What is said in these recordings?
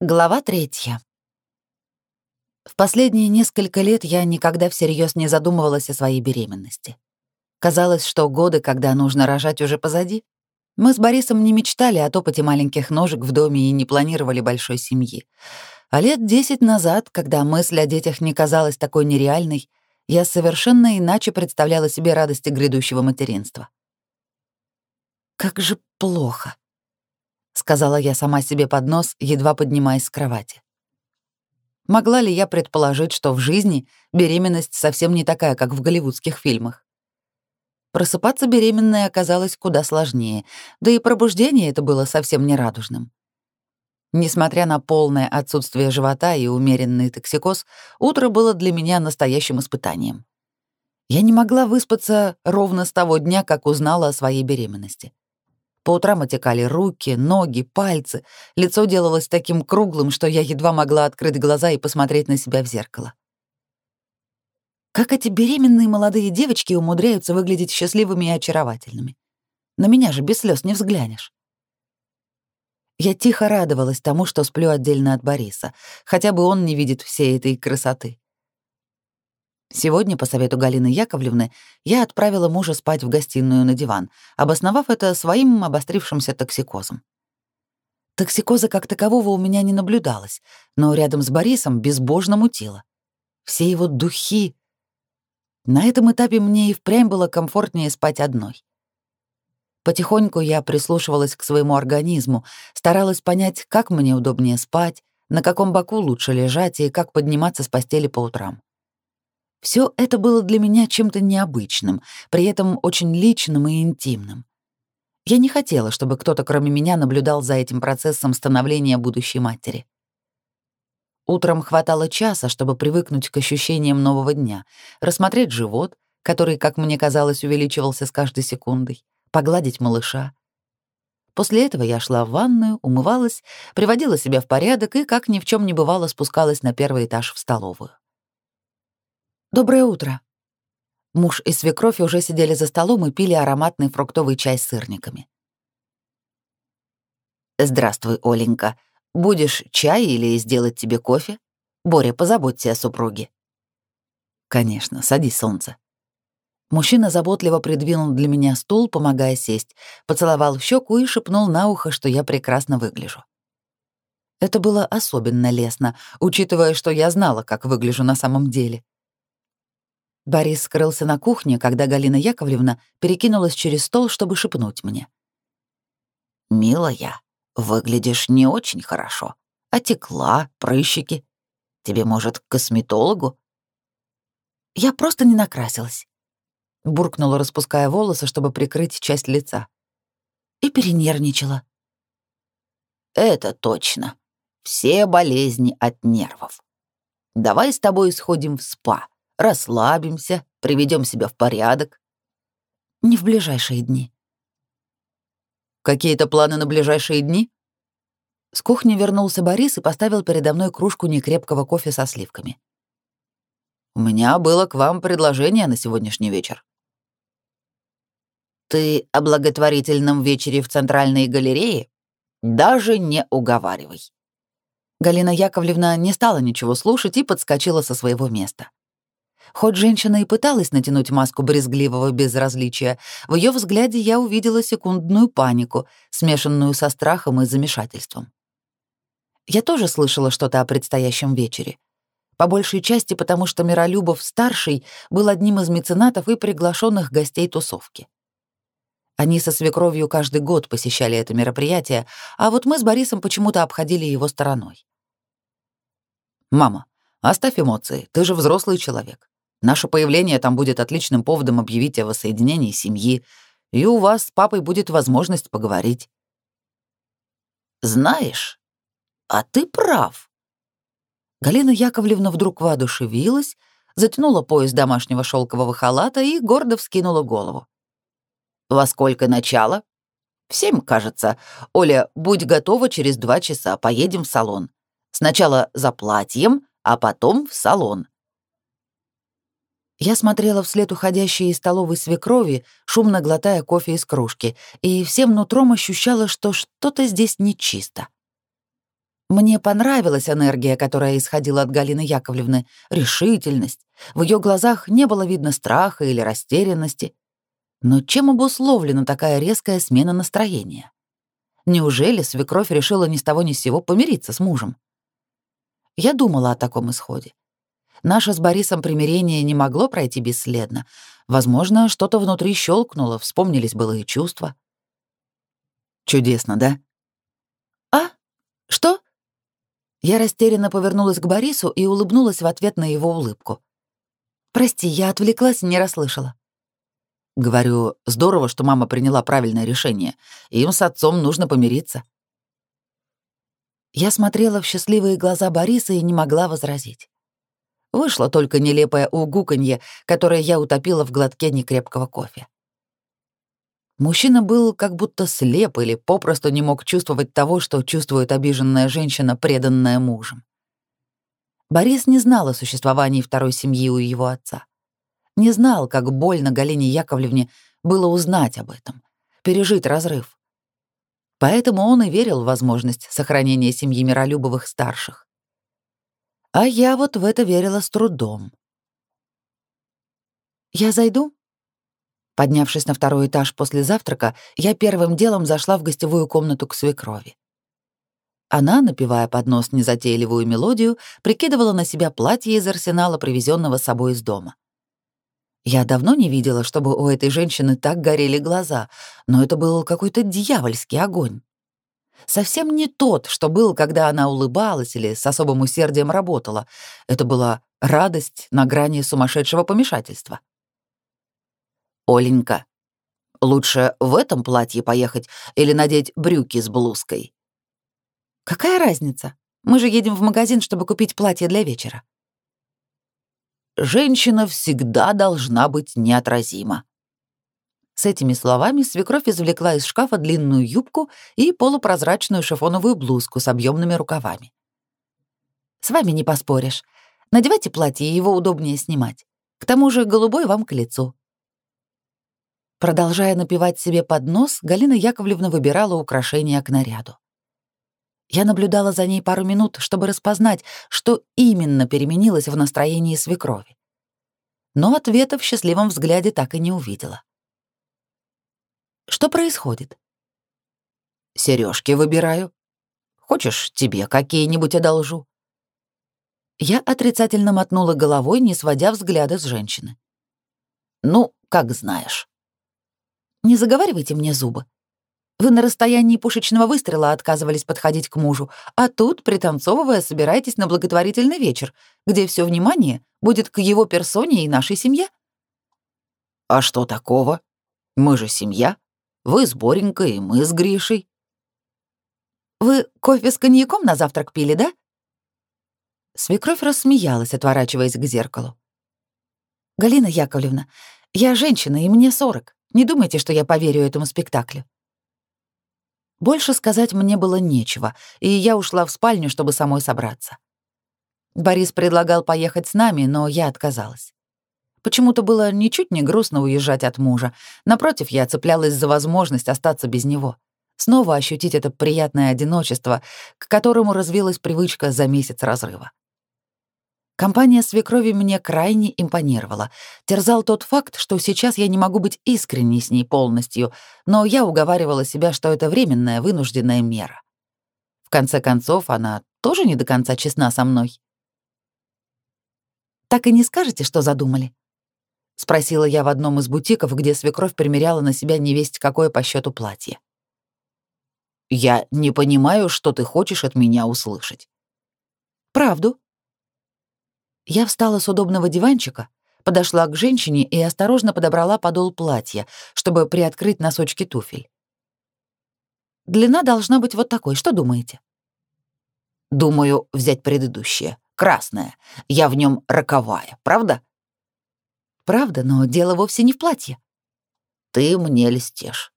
Глава третья. В последние несколько лет я никогда всерьез не задумывалась о своей беременности. Казалось, что годы, когда нужно рожать, уже позади. Мы с Борисом не мечтали о топоте маленьких ножек в доме и не планировали большой семьи. А лет десять назад, когда мысль о детях не казалась такой нереальной, я совершенно иначе представляла себе радости грядущего материнства. Как же плохо сказала я сама себе под нос, едва поднимаясь с кровати. Могла ли я предположить, что в жизни беременность совсем не такая, как в голливудских фильмах? Просыпаться беременной оказалось куда сложнее, да и пробуждение это было совсем не радужным. Несмотря на полное отсутствие живота и умеренный токсикоз, утро было для меня настоящим испытанием. Я не могла выспаться ровно с того дня, как узнала о своей беременности. По утрам отекали руки, ноги, пальцы. Лицо делалось таким круглым, что я едва могла открыть глаза и посмотреть на себя в зеркало. Как эти беременные молодые девочки умудряются выглядеть счастливыми и очаровательными? На меня же без слез не взглянешь. Я тихо радовалась тому, что сплю отдельно от Бориса, хотя бы он не видит всей этой красоты. Сегодня, по совету Галины Яковлевны, я отправила мужа спать в гостиную на диван, обосновав это своим обострившимся токсикозом. Токсикоза как такового у меня не наблюдалось, но рядом с Борисом безбожно мутило. Все его духи... На этом этапе мне и впрямь было комфортнее спать одной. Потихоньку я прислушивалась к своему организму, старалась понять, как мне удобнее спать, на каком боку лучше лежать и как подниматься с постели по утрам. Все это было для меня чем-то необычным, при этом очень личным и интимным. Я не хотела, чтобы кто-то кроме меня наблюдал за этим процессом становления будущей матери. Утром хватало часа, чтобы привыкнуть к ощущениям нового дня, рассмотреть живот, который, как мне казалось, увеличивался с каждой секундой, погладить малыша. После этого я шла в ванную, умывалась, приводила себя в порядок и, как ни в чем не бывало, спускалась на первый этаж в столовую. «Доброе утро». Муж и свекровь уже сидели за столом и пили ароматный фруктовый чай с сырниками. «Здравствуй, Оленька. Будешь чай или сделать тебе кофе? Боря, позаботься о супруге». «Конечно, садись, солнце». Мужчина заботливо придвинул для меня стул, помогая сесть, поцеловал в щеку и шепнул на ухо, что я прекрасно выгляжу. Это было особенно лестно, учитывая, что я знала, как выгляжу на самом деле. Борис скрылся на кухне, когда Галина Яковлевна перекинулась через стол, чтобы шепнуть мне. «Милая, выглядишь не очень хорошо. Отекла, прыщики. Тебе, может, к косметологу?» «Я просто не накрасилась», — буркнула, распуская волосы, чтобы прикрыть часть лица. И перенервничала. «Это точно. Все болезни от нервов. Давай с тобой сходим в спа расслабимся, приведем себя в порядок. Не в ближайшие дни. Какие-то планы на ближайшие дни? С кухни вернулся Борис и поставил передо мной кружку некрепкого кофе со сливками. У меня было к вам предложение на сегодняшний вечер. Ты о благотворительном вечере в Центральной галерее? Даже не уговаривай. Галина Яковлевна не стала ничего слушать и подскочила со своего места. Хоть женщина и пыталась натянуть маску брезгливого безразличия, в ее взгляде я увидела секундную панику, смешанную со страхом и замешательством. Я тоже слышала что-то о предстоящем вечере. По большей части потому, что Миролюбов-старший был одним из меценатов и приглашенных гостей тусовки. Они со свекровью каждый год посещали это мероприятие, а вот мы с Борисом почему-то обходили его стороной. «Мама, оставь эмоции, ты же взрослый человек. Наше появление там будет отличным поводом объявить о воссоединении семьи, и у вас с папой будет возможность поговорить. Знаешь, а ты прав. Галина Яковлевна вдруг воодушевилась, затянула пояс домашнего шелкового халата и гордо вскинула голову. Во сколько начало? В семь, кажется. Оля, будь готова через два часа, поедем в салон. Сначала за платьем, а потом в салон. Я смотрела вслед уходящей из столовой свекрови, шумно глотая кофе из кружки, и всем нутром ощущала, что что-то здесь нечисто. Мне понравилась энергия, которая исходила от Галины Яковлевны, решительность. В ее глазах не было видно страха или растерянности. Но чем обусловлена такая резкая смена настроения? Неужели свекровь решила ни с того ни с сего помириться с мужем? Я думала о таком исходе. Наше с Борисом примирение не могло пройти бесследно. Возможно, что-то внутри щелкнуло, вспомнились былые чувства. Чудесно, да? А? Что? Я растерянно повернулась к Борису и улыбнулась в ответ на его улыбку. «Прости, я отвлеклась и не расслышала». Говорю, здорово, что мама приняла правильное решение. Им с отцом нужно помириться. Я смотрела в счастливые глаза Бориса и не могла возразить. Вышло только нелепое угуканье, которое я утопила в глотке некрепкого кофе. Мужчина был как будто слеп или попросту не мог чувствовать того, что чувствует обиженная женщина, преданная мужем. Борис не знал о существовании второй семьи у его отца. Не знал, как больно Галине Яковлевне было узнать об этом, пережить разрыв. Поэтому он и верил в возможность сохранения семьи Миролюбовых старших. А я вот в это верила с трудом. «Я зайду?» Поднявшись на второй этаж после завтрака, я первым делом зашла в гостевую комнату к свекрови. Она, напевая под нос незатейливую мелодию, прикидывала на себя платье из арсенала, привезенного с собой из дома. Я давно не видела, чтобы у этой женщины так горели глаза, но это был какой-то дьявольский огонь. Совсем не тот, что был, когда она улыбалась или с особым усердием работала. Это была радость на грани сумасшедшего помешательства. «Оленька, лучше в этом платье поехать или надеть брюки с блузкой?» «Какая разница? Мы же едем в магазин, чтобы купить платье для вечера». «Женщина всегда должна быть неотразима», с этими словами свекровь извлекла из шкафа длинную юбку и полупрозрачную шифоновую блузку с объемными рукавами. «С вами не поспоришь. Надевайте платье, его удобнее снимать. К тому же голубой вам к лицу». Продолжая напевать себе под нос, Галина Яковлевна выбирала украшения к наряду. Я наблюдала за ней пару минут, чтобы распознать, что именно переменилось в настроении свекрови. Но ответа в счастливом взгляде так и не увидела. Что происходит? Сережки выбираю. Хочешь, тебе какие-нибудь одолжу? Я отрицательно мотнула головой, не сводя взгляда с женщины. Ну, как знаешь. Не заговаривайте мне зубы. Вы на расстоянии пушечного выстрела отказывались подходить к мужу, а тут, пританцовывая, собираетесь на благотворительный вечер, где все внимание будет к его персоне и нашей семье. А что такого? Мы же семья. Вы с Боренькой, и мы с Гришей. Вы кофе с коньяком на завтрак пили, да? Свекровь рассмеялась, отворачиваясь к зеркалу. «Галина Яковлевна, я женщина, и мне сорок. Не думайте, что я поверю этому спектаклю». Больше сказать мне было нечего, и я ушла в спальню, чтобы самой собраться. Борис предлагал поехать с нами, но я отказалась. Почему-то было ничуть не грустно уезжать от мужа. Напротив, я цеплялась за возможность остаться без него. Снова ощутить это приятное одиночество, к которому развилась привычка за месяц разрыва. Компания свекрови мне крайне импонировала. Терзал тот факт, что сейчас я не могу быть искренней с ней полностью, но я уговаривала себя, что это временная вынужденная мера. В конце концов, она тоже не до конца честна со мной. «Так и не скажете, что задумали?» — спросила я в одном из бутиков, где свекровь примеряла на себя невесть какое по счету платье. «Я не понимаю, что ты хочешь от меня услышать». «Правду». Я встала с удобного диванчика, подошла к женщине и осторожно подобрала подол платья, чтобы приоткрыть носочки туфель. Длина должна быть вот такой, что думаете? Думаю, взять предыдущее, красное. Я в нем роковая, правда? Правда, но дело вовсе не в платье. Ты мне льстишь.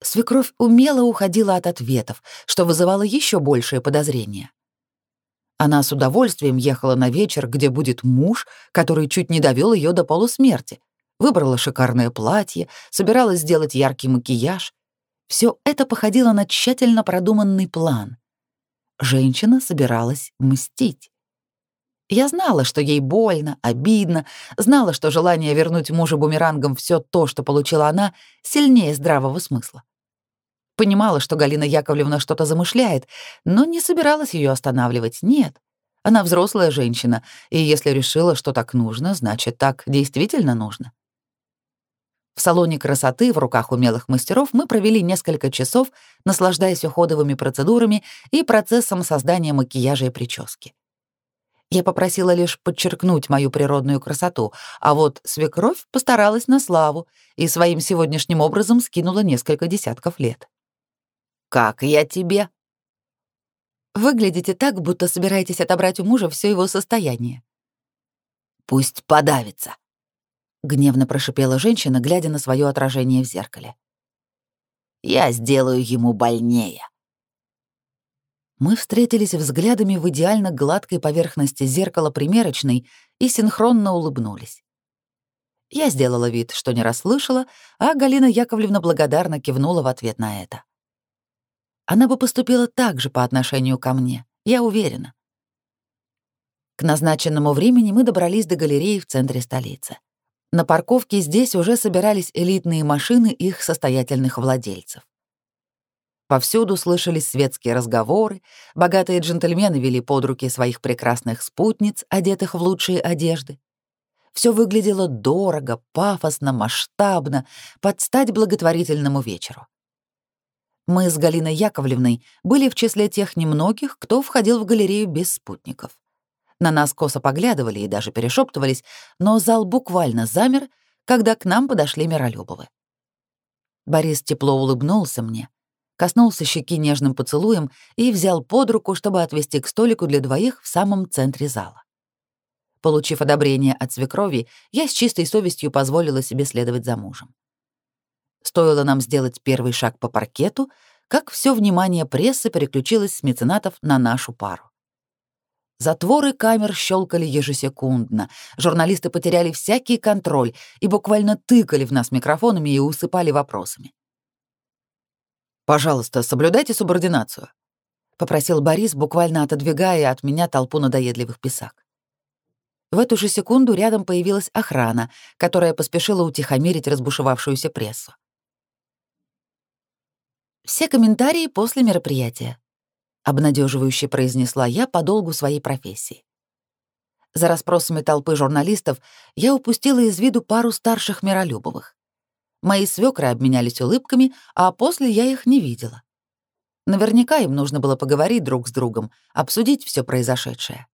Свекровь умело уходила от ответов, что вызывало еще большее подозрение. Она с удовольствием ехала на вечер, где будет муж, который чуть не довел ее до полусмерти. Выбрала шикарное платье, собиралась сделать яркий макияж. Все это походило на тщательно продуманный план. женщина собиралась мстить. Я знала, что ей больно, обидно, знала, что желание вернуть мужу бумерангом все то, что получила она, сильнее здравого смысла. Понимала, что Галина Яковлевна что-то замышляет, но не собиралась ее останавливать, нет. Она взрослая женщина, и если решила, что так нужно, значит, так действительно нужно. В салоне красоты в руках умелых мастеров мы провели несколько часов, наслаждаясь уходовыми процедурами и процессом создания макияжа и прически. Я попросила лишь подчеркнуть мою природную красоту, а вот свекровь постаралась на славу и своим сегодняшним образом скинула несколько десятков лет. «Как я тебе?» «Выглядите так, будто собираетесь отобрать у мужа все его состояние». «Пусть подавится», — гневно прошипела женщина, глядя на свое отражение в зеркале. «Я сделаю ему больнее». Мы встретились взглядами в идеально гладкой поверхности зеркала примерочной и синхронно улыбнулись. Я сделала вид, что не расслышала, а Галина Яковлевна благодарно кивнула в ответ на это. Она бы поступила так же по отношению ко мне, я уверена. К назначенному времени мы добрались до галереи в центре столицы. На парковке здесь уже собирались элитные машины их состоятельных владельцев. Повсюду слышались светские разговоры, богатые джентльмены вели под руки своих прекрасных спутниц, одетых в лучшие одежды. Все выглядело дорого, пафосно, масштабно, под стать благотворительному вечеру. Мы с Галиной Яковлевной были в числе тех немногих, кто входил в галерею без спутников. На нас косо поглядывали и даже перешептывались, но зал буквально замер, когда к нам подошли Миролюбовы. Борис тепло улыбнулся мне, коснулся щеки нежным поцелуем и взял под руку, чтобы отвести к столику для двоих в самом центре зала. Получив одобрение от свекрови, я с чистой совестью позволила себе следовать за мужем. Стоило нам сделать первый шаг по паркету, как все внимание прессы переключилось с меценатов на нашу пару. Затворы камер щелкали ежесекундно. Журналисты потеряли всякий контроль и буквально тыкали в нас микрофонами и усыпали вопросами. «Пожалуйста, соблюдайте субординацию», — попросил Борис, буквально отодвигая от меня толпу надоедливых писак. В эту же секунду рядом появилась охрана, которая поспешила утихомирить разбушевавшуюся прессу. Все комментарии после мероприятия обнадеживающе произнесла я по долгу своей профессии. За расспросами толпы журналистов я упустила из виду пару старших миролюбовых. Мои свекры обменялись улыбками, а после я их не видела. Наверняка им нужно было поговорить друг с другом, обсудить все произошедшее.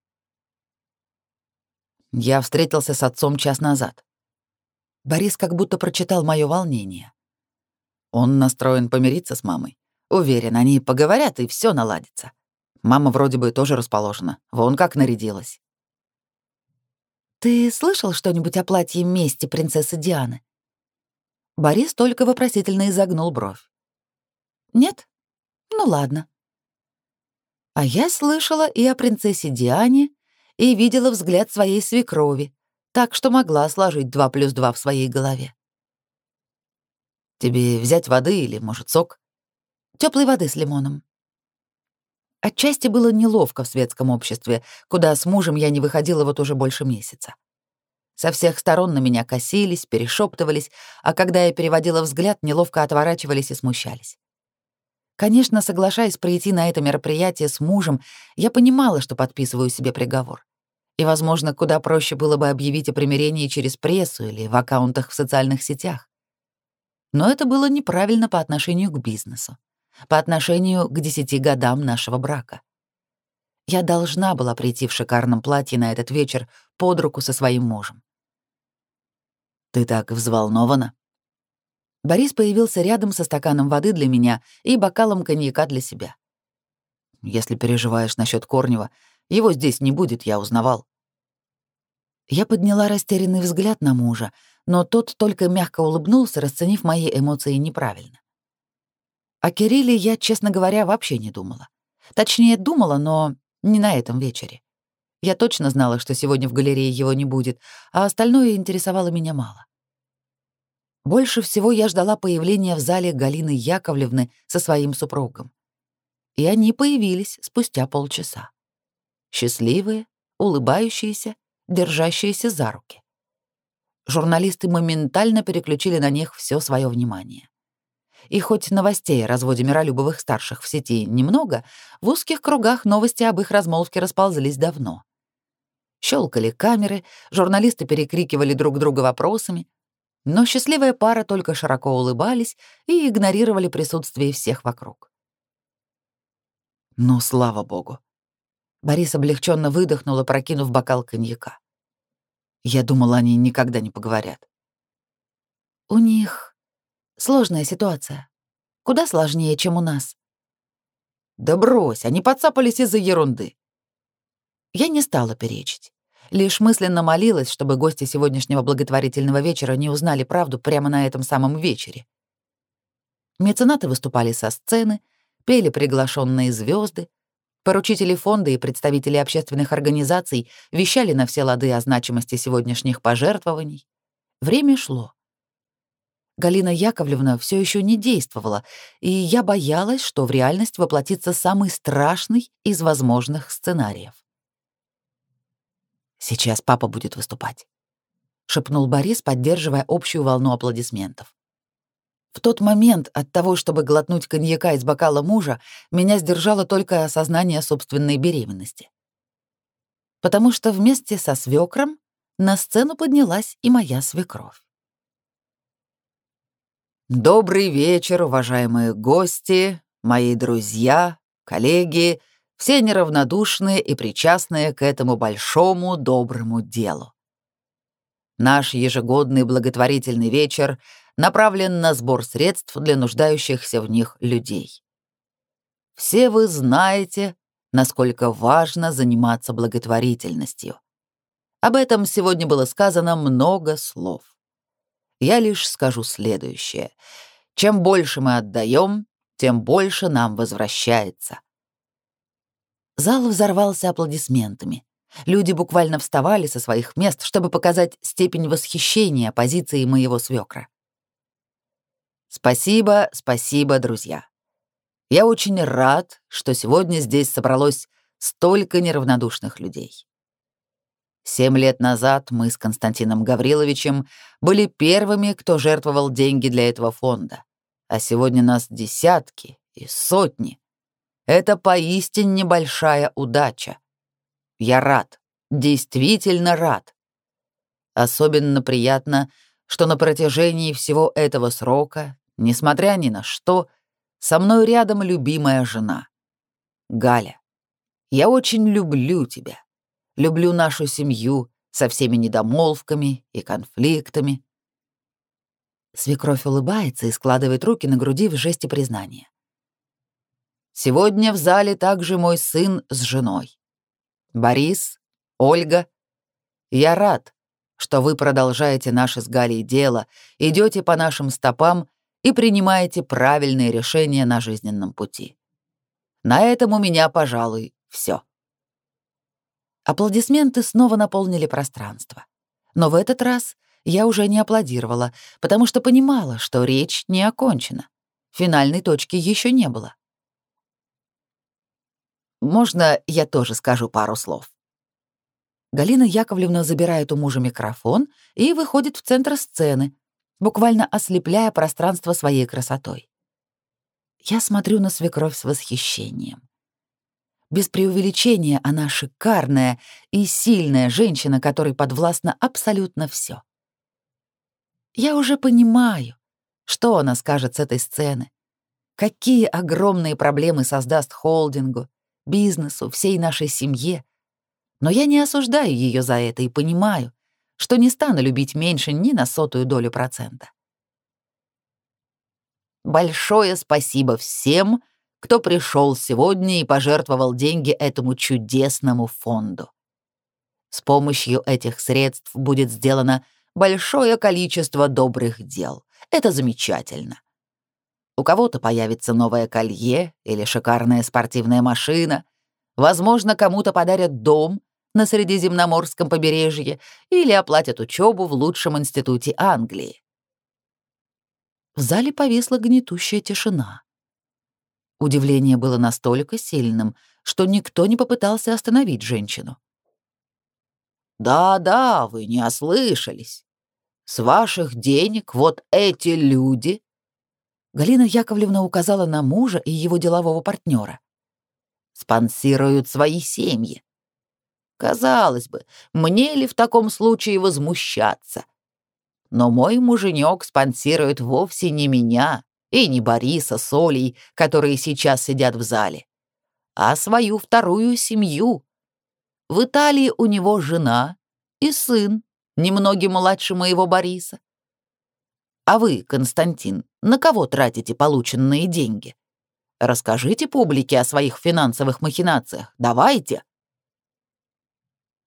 Я встретился с отцом час назад. Борис как будто прочитал мое волнение. Он настроен помириться с мамой. Уверен, они поговорят, и все наладится. Мама вроде бы тоже расположена. Вон как нарядилась. «Ты слышал что-нибудь о платье мести принцессы Дианы?» Борис только вопросительно изогнул бровь. «Нет? Ну ладно». А я слышала и о принцессе Диане, и видела взгляд своей свекрови, так что могла сложить два плюс два в своей голове. «Тебе взять воды или, может, сок?» Теплой воды с лимоном. Отчасти было неловко в светском обществе, куда с мужем я не выходила вот уже больше месяца. Со всех сторон на меня косились, перешептывались, а когда я переводила взгляд, неловко отворачивались и смущались. Конечно, соглашаясь прийти на это мероприятие с мужем, я понимала, что подписываю себе приговор. И, возможно, куда проще было бы объявить о примирении через прессу или в аккаунтах в социальных сетях. Но это было неправильно по отношению к бизнесу по отношению к десяти годам нашего брака. Я должна была прийти в шикарном платье на этот вечер под руку со своим мужем. «Ты так взволнована?» Борис появился рядом со стаканом воды для меня и бокалом коньяка для себя. «Если переживаешь насчет Корнева, его здесь не будет, я узнавал». Я подняла растерянный взгляд на мужа, но тот только мягко улыбнулся, расценив мои эмоции неправильно. О Кирилле я, честно говоря, вообще не думала. Точнее, думала, но не на этом вечере. Я точно знала, что сегодня в галерее его не будет, а остальное интересовало меня мало. Больше всего я ждала появления в зале Галины Яковлевны со своим супругом. и они появились спустя полчаса. Счастливые, улыбающиеся, держащиеся за руки. Журналисты моментально переключили на них все свое внимание. И хоть новостей о разводе Миролюбовых старших в сети немного, в узких кругах новости об их размолвке расползлись давно. Щелкали камеры, журналисты перекрикивали друг друга вопросами, но счастливая пара только широко улыбались и игнорировали присутствие всех вокруг. «Ну, слава богу!» Борис облегченно выдохнул, опрокинув бокал коньяка. Я думала, они никогда не поговорят. «У них сложная ситуация. Куда сложнее, чем у нас». «Да брось, они подцапались из-за ерунды». Я не стала перечить. Лишь мысленно молилась, чтобы гости сегодняшнего благотворительного вечера не узнали правду прямо на этом самом вечере. Меценаты выступали со сцены, пели приглашенные звезды, поручители фонда и представители общественных организаций вещали на все лады о значимости сегодняшних пожертвований. Время шло. Галина Яковлевна все еще не действовала, и я боялась, что в реальность воплотится самый страшный из возможных сценариев. Сейчас папа будет выступать, шепнул Борис, поддерживая общую волну аплодисментов. В тот момент от того, чтобы глотнуть коньяка из бокала мужа, меня сдержало только осознание собственной беременности. Потому что вместе со свекром на сцену поднялась и моя свекровь. Добрый вечер, уважаемые гости, мои друзья, коллеги все неравнодушные и причастные к этому большому доброму делу. Наш ежегодный благотворительный вечер направлен на сбор средств для нуждающихся в них людей. Все вы знаете, насколько важно заниматься благотворительностью. Об этом сегодня было сказано много слов. Я лишь скажу следующее. Чем больше мы отдаем, тем больше нам возвращается. Зал взорвался аплодисментами. Люди буквально вставали со своих мест, чтобы показать степень восхищения позиции моего свекра. Спасибо, спасибо, друзья. Я очень рад, что сегодня здесь собралось столько неравнодушных людей. Семь лет назад мы с Константином Гавриловичем были первыми, кто жертвовал деньги для этого фонда, а сегодня нас десятки и сотни. Это поистине большая удача. Я рад, действительно рад. Особенно приятно, что на протяжении всего этого срока, несмотря ни на что, со мной рядом любимая жена. Галя, я очень люблю тебя. Люблю нашу семью со всеми недомолвками и конфликтами. Свекровь улыбается и складывает руки на груди в жесте признания. Сегодня в зале также мой сын с женой. Борис, Ольга. Я рад, что вы продолжаете наше с Галей дело, идете по нашим стопам и принимаете правильные решения на жизненном пути. На этом у меня, пожалуй, все. Аплодисменты снова наполнили пространство. Но в этот раз я уже не аплодировала, потому что понимала, что речь не окончена. Финальной точки еще не было. Можно я тоже скажу пару слов?» Галина Яковлевна забирает у мужа микрофон и выходит в центр сцены, буквально ослепляя пространство своей красотой. Я смотрю на свекровь с восхищением. Без преувеличения она шикарная и сильная женщина, которой подвластно абсолютно все. Я уже понимаю, что она скажет с этой сцены, какие огромные проблемы создаст холдингу, бизнесу, всей нашей семье. Но я не осуждаю ее за это и понимаю, что не стану любить меньше ни на сотую долю процента. Большое спасибо всем, кто пришел сегодня и пожертвовал деньги этому чудесному фонду. С помощью этих средств будет сделано большое количество добрых дел. Это замечательно. У кого-то появится новое колье или шикарная спортивная машина. Возможно, кому-то подарят дом на Средиземноморском побережье или оплатят учебу в лучшем институте Англии. В зале повисла гнетущая тишина. Удивление было настолько сильным, что никто не попытался остановить женщину. «Да-да, вы не ослышались. С ваших денег вот эти люди...» Галина Яковлевна указала на мужа и его делового партнера. «Спонсируют свои семьи. Казалось бы, мне ли в таком случае возмущаться? Но мой муженек спонсирует вовсе не меня и не Бориса с Олей, которые сейчас сидят в зале, а свою вторую семью. В Италии у него жена и сын, немногим младше моего Бориса. А вы, Константин, на кого тратите полученные деньги? Расскажите публике о своих финансовых махинациях. Давайте.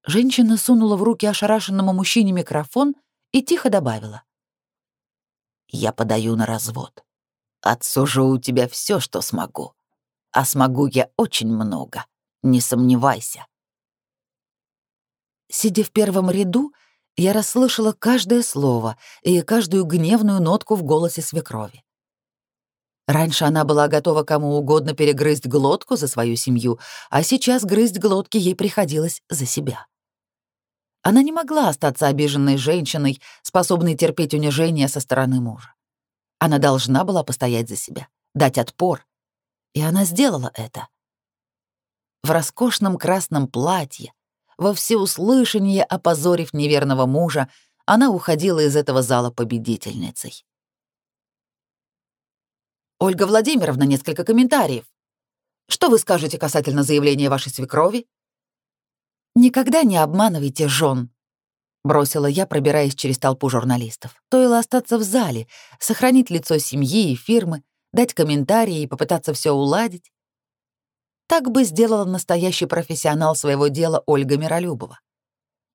Женщина сунула в руки ошарашенному мужчине микрофон и тихо добавила. «Я подаю на развод. Отсужу у тебя все, что смогу. А смогу я очень много, не сомневайся». Сидя в первом ряду, я расслышала каждое слово и каждую гневную нотку в голосе свекрови. Раньше она была готова кому угодно перегрызть глотку за свою семью, а сейчас грызть глотки ей приходилось за себя. Она не могла остаться обиженной женщиной, способной терпеть унижение со стороны мужа. Она должна была постоять за себя, дать отпор. И она сделала это. В роскошном красном платье, во всеуслышание опозорив неверного мужа, она уходила из этого зала победительницей. «Ольга Владимировна, несколько комментариев. Что вы скажете касательно заявления вашей свекрови?» «Никогда не обманывайте жен», — бросила я, пробираясь через толпу журналистов. Стоило остаться в зале, сохранить лицо семьи и фирмы, дать комментарии и попытаться все уладить. Так бы сделала настоящий профессионал своего дела Ольга Миролюбова.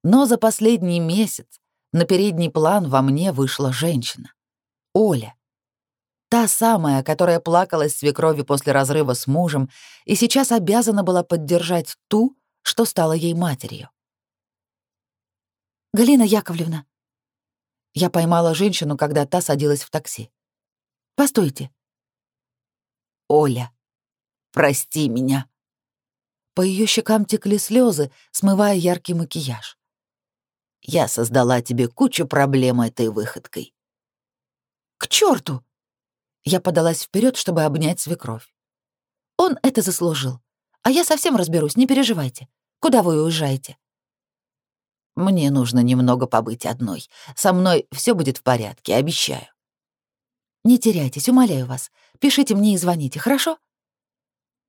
Но за последний месяц на передний план во мне вышла женщина. Оля. Та самая, которая плакалась свекрови после разрыва с мужем и сейчас обязана была поддержать ту, что стала ей матерью. «Галина Яковлевна». Я поймала женщину, когда та садилась в такси. «Постойте». «Оля, прости меня». По ее щекам текли слезы, смывая яркий макияж. «Я создала тебе кучу проблем этой выходкой». «К черту! Я подалась вперед, чтобы обнять свекровь. «Он это заслужил. А я совсем разберусь, не переживайте. Куда вы уезжаете?» «Мне нужно немного побыть одной. Со мной все будет в порядке, обещаю». «Не теряйтесь, умоляю вас. Пишите мне и звоните, хорошо?»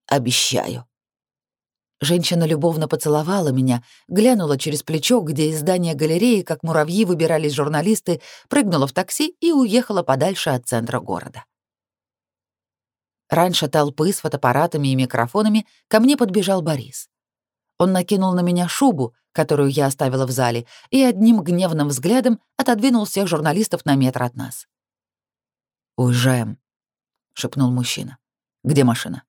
«Обещаю». Женщина любовно поцеловала меня, глянула через плечо, где из здания галереи, как муравьи, выбирались журналисты, прыгнула в такси и уехала подальше от центра города. Раньше толпы с фотоаппаратами и микрофонами ко мне подбежал Борис. Он накинул на меня шубу, которую я оставила в зале, и одним гневным взглядом отодвинул всех журналистов на метр от нас. «Уезжаем», — шепнул мужчина. «Где машина?»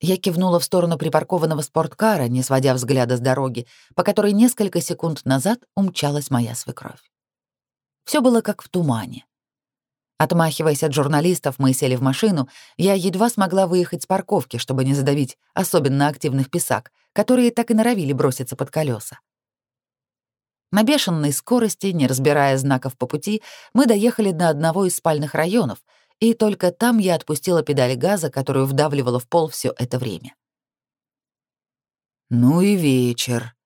Я кивнула в сторону припаркованного спорткара, не сводя взгляда с дороги, по которой несколько секунд назад умчалась моя свекровь. Все было как в тумане. Отмахиваясь от журналистов, мы сели в машину, я едва смогла выехать с парковки, чтобы не задавить особенно активных писак, которые так и норовили броситься под колеса. На бешеной скорости, не разбирая знаков по пути, мы доехали до одного из спальных районов, и только там я отпустила педаль газа, которую вдавливала в пол все это время. «Ну и вечер»,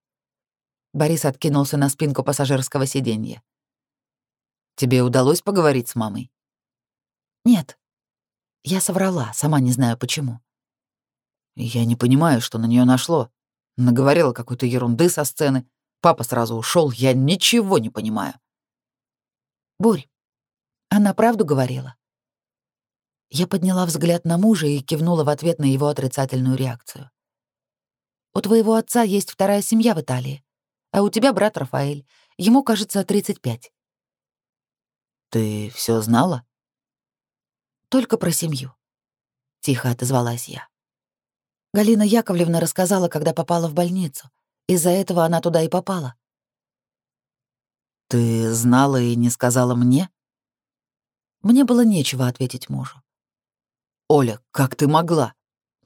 — Борис откинулся на спинку пассажирского сиденья. «Тебе удалось поговорить с мамой?» Нет. Я соврала, сама не знаю почему. Я не понимаю, что на нее нашло. Наговорила какой-то ерунды со сцены. Папа сразу ушел, я ничего не понимаю. Борь, она правду говорила? Я подняла взгляд на мужа и кивнула в ответ на его отрицательную реакцию. У твоего отца есть вторая семья в Италии, а у тебя брат Рафаэль. Ему, кажется, 35. Ты все знала? Только про семью. Тихо отозвалась я. Галина Яковлевна рассказала, когда попала в больницу. Из-за этого она туда и попала. Ты знала и не сказала мне? Мне было нечего ответить мужу. «Оля, как ты могла?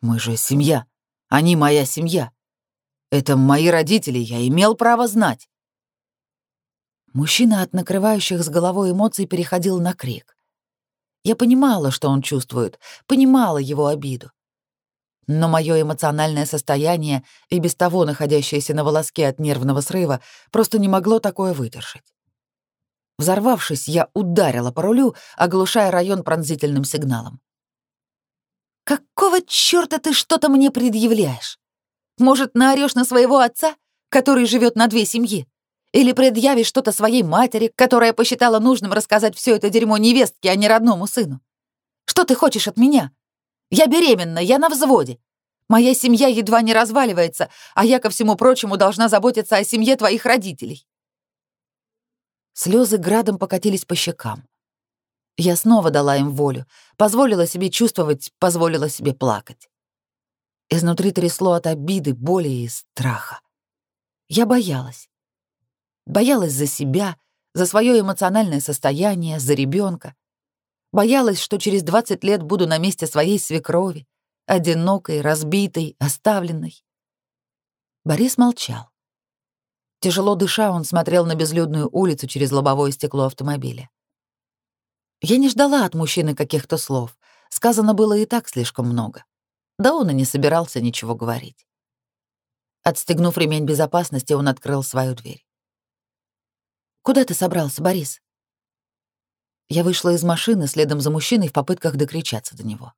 Мы же семья. Они моя семья. Это мои родители, я имел право знать». Мужчина от накрывающих с головой эмоций переходил на крик. Я понимала, что он чувствует, понимала его обиду. Но мое эмоциональное состояние, и без того находящееся на волоске от нервного срыва, просто не могло такое выдержать. Взорвавшись, я ударила по рулю, оглушая район пронзительным сигналом. «Какого чёрта ты что-то мне предъявляешь? Может, наорёшь на своего отца, который живет на две семьи? Или предъявишь что-то своей матери, которая посчитала нужным рассказать все это дерьмо невестке, а не родному сыну? Что ты хочешь от меня? Я беременна, я на взводе. Моя семья едва не разваливается, а я, ко всему прочему, должна заботиться о семье твоих родителей. Слезы градом покатились по щекам. Я снова дала им волю, позволила себе чувствовать, позволила себе плакать. Изнутри трясло от обиды, боли и страха. Я боялась. Боялась за себя, за свое эмоциональное состояние, за ребенка. Боялась, что через 20 лет буду на месте своей свекрови, одинокой, разбитой, оставленной. Борис молчал. Тяжело дыша, он смотрел на безлюдную улицу через лобовое стекло автомобиля. Я не ждала от мужчины каких-то слов. Сказано было и так слишком много. Да он и не собирался ничего говорить. Отстегнув ремень безопасности, он открыл свою дверь. «Куда ты собрался, Борис?» Я вышла из машины следом за мужчиной в попытках докричаться до него.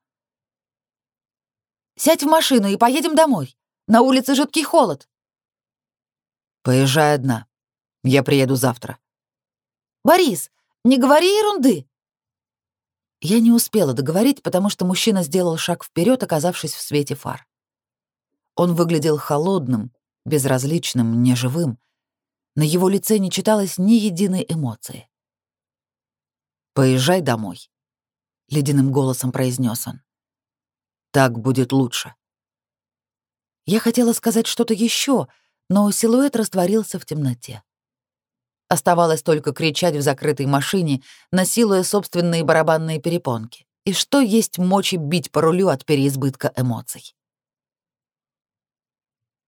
«Сядь в машину и поедем домой. На улице жуткий холод», Поезжай одна. Я приеду завтра. Борис, не говори ерунды. Я не успела договорить, потому что мужчина сделал шаг вперед, оказавшись в свете фар. Он выглядел холодным, безразличным, неживым. На его лице не читалось ни единой эмоции. «Поезжай домой», — ледяным голосом произнес он. «Так будет лучше». Я хотела сказать что-то еще, но силуэт растворился в темноте. Оставалось только кричать в закрытой машине, насилуя собственные барабанные перепонки. И что есть мочи бить по рулю от переизбытка эмоций.